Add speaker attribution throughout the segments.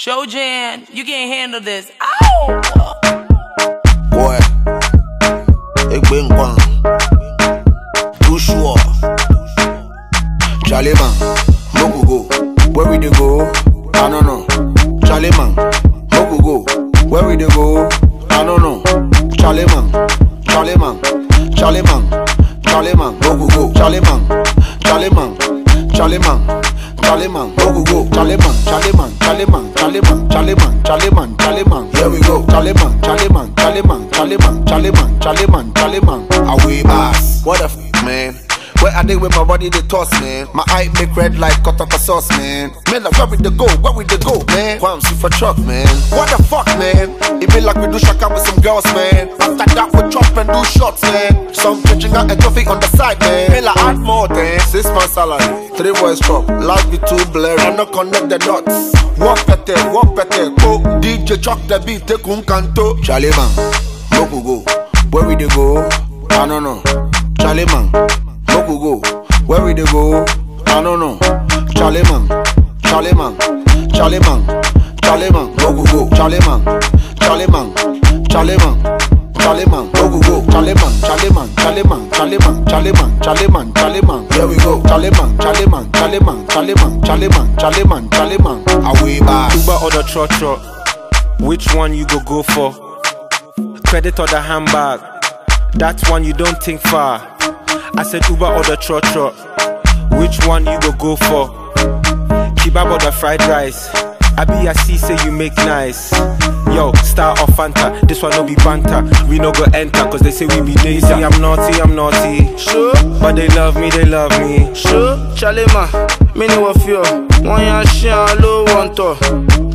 Speaker 1: Show Jan, you can't handle this. Ow!
Speaker 2: Boy, Egbe Nkwan, Too sure. Charlie man, Moku go. go. Where we dey go? I don't know. Charlie man, Moku go. go. Where we dey go? I don't know. Charlie man, Charlie man, Charlie man, Charlie man, Moku go. Charlie man, Charlie man, Charlie man. Charlie man, Moku go. Charlie man, Charlie man, Charlie man, Charlie man, Charlie man, Charlie man, Charlie man. Here we go. Charlie man, Charlie man, Charlie man, Charlie man, Charlie man, Charlie man, Charlie man. Away bass. What the f, man? Where I dey with my body they toss, man. My eye make red like kotaka sauce, man. Man, like where we dey go? Where we dey go, man? Quam see for truck, man. What the fuck, man? It be like we do shaka with some girls, man. After that we chop and do shots, man. Some pitching out a trophy on the side, man. Man, like salary, three boys chop. Life be too blurry, I no connect the dots. Walk pete, walk pete, go. DJ chop the beat, take un canto. Charlie man, go. Where we dey go? I don't know. Charlie man. Go. Where we dey go? I don't know. Charlie man, Charlie man, Charlie man, Charlie man, Moku go. Charlie man, Charlie man, Charlie man, Charlie man, go. Charlie man, Charlie man, Charlie man, Charlie man, Charlie man, Charlie man, Charlie man. Here we go. Charlie man, Charlie man, Charlie man, Charlie man, Charlie man, Charlie man, Charlie man. Away back.
Speaker 3: Uber or the trotro? Which one you go go for? Credit or the handbag? That one you don't think far. I said Uber or the trotro. Which one you go go for? Kebab or the fried rice? I be a see say you make nice. Yo, star or Fanta, this one no be banter. We no go enter, cause they say we be lazy. I'm naughty, I'm naughty.
Speaker 4: Sure,
Speaker 3: But they love me, they love me.
Speaker 4: sure, Charlie ma, me ni wo fi o. Wọ́n yan ṣí àwọn ló wọ́n tọ̀.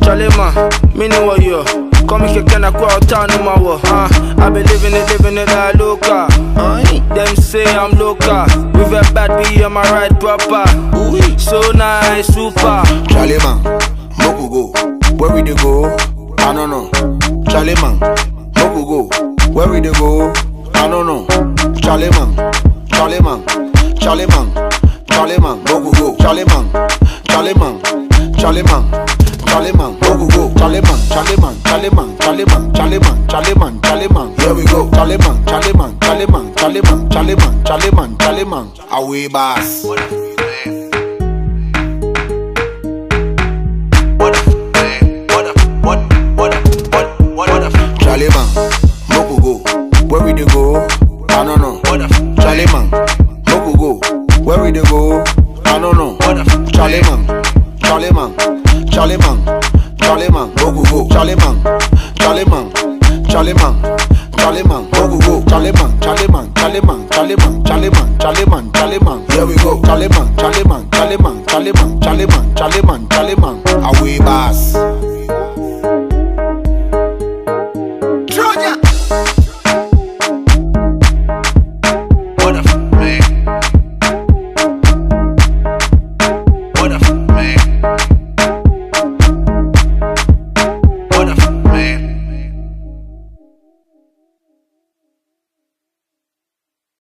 Speaker 4: Charlie ma, me ni wo yọ. Kọ́mi kẹ̀kẹ́ na kó ọ̀tá ni ma wọ̀. Ah, I be living it, living it like local. Them say I'm local. With a bad B on my right proper. So nice, super.
Speaker 2: Charlie man, Moku go. Where we dey go? I don't know. Charlie man, Moku go. Where we dey go? I don't know. Charlie man, Charlie man, Charlie man, Charlie man, Moku go. Charlie man, Charlie man, Charlie man, Charlie man, Moku go. Charlie man, Charlie man, Charlie man, Charlie man, Charlie man, Charlie man, Charlie man. Here we go. Charlie man, Charlie man, Charlie man, Charlie man, Charlie man, Charlie man, Charlie man. Away bass. Where we dey go? I don't know. Charlie man, Moku go. Where we dey go? I don't know. Charlie man, Charlie man, Charlie man, Charlie man, Moku go. Charlie man, Charlie man, Charlie man, Charlie man, Moku go. Charlie man, Charlie man, Charlie man, Charlie man, Charlie man, Charlie man, Charlie man. Here we go. Charlie man, Charlie man, Charlie man, Charlie man, Charlie man, Charlie man, Charlie man. Away bass.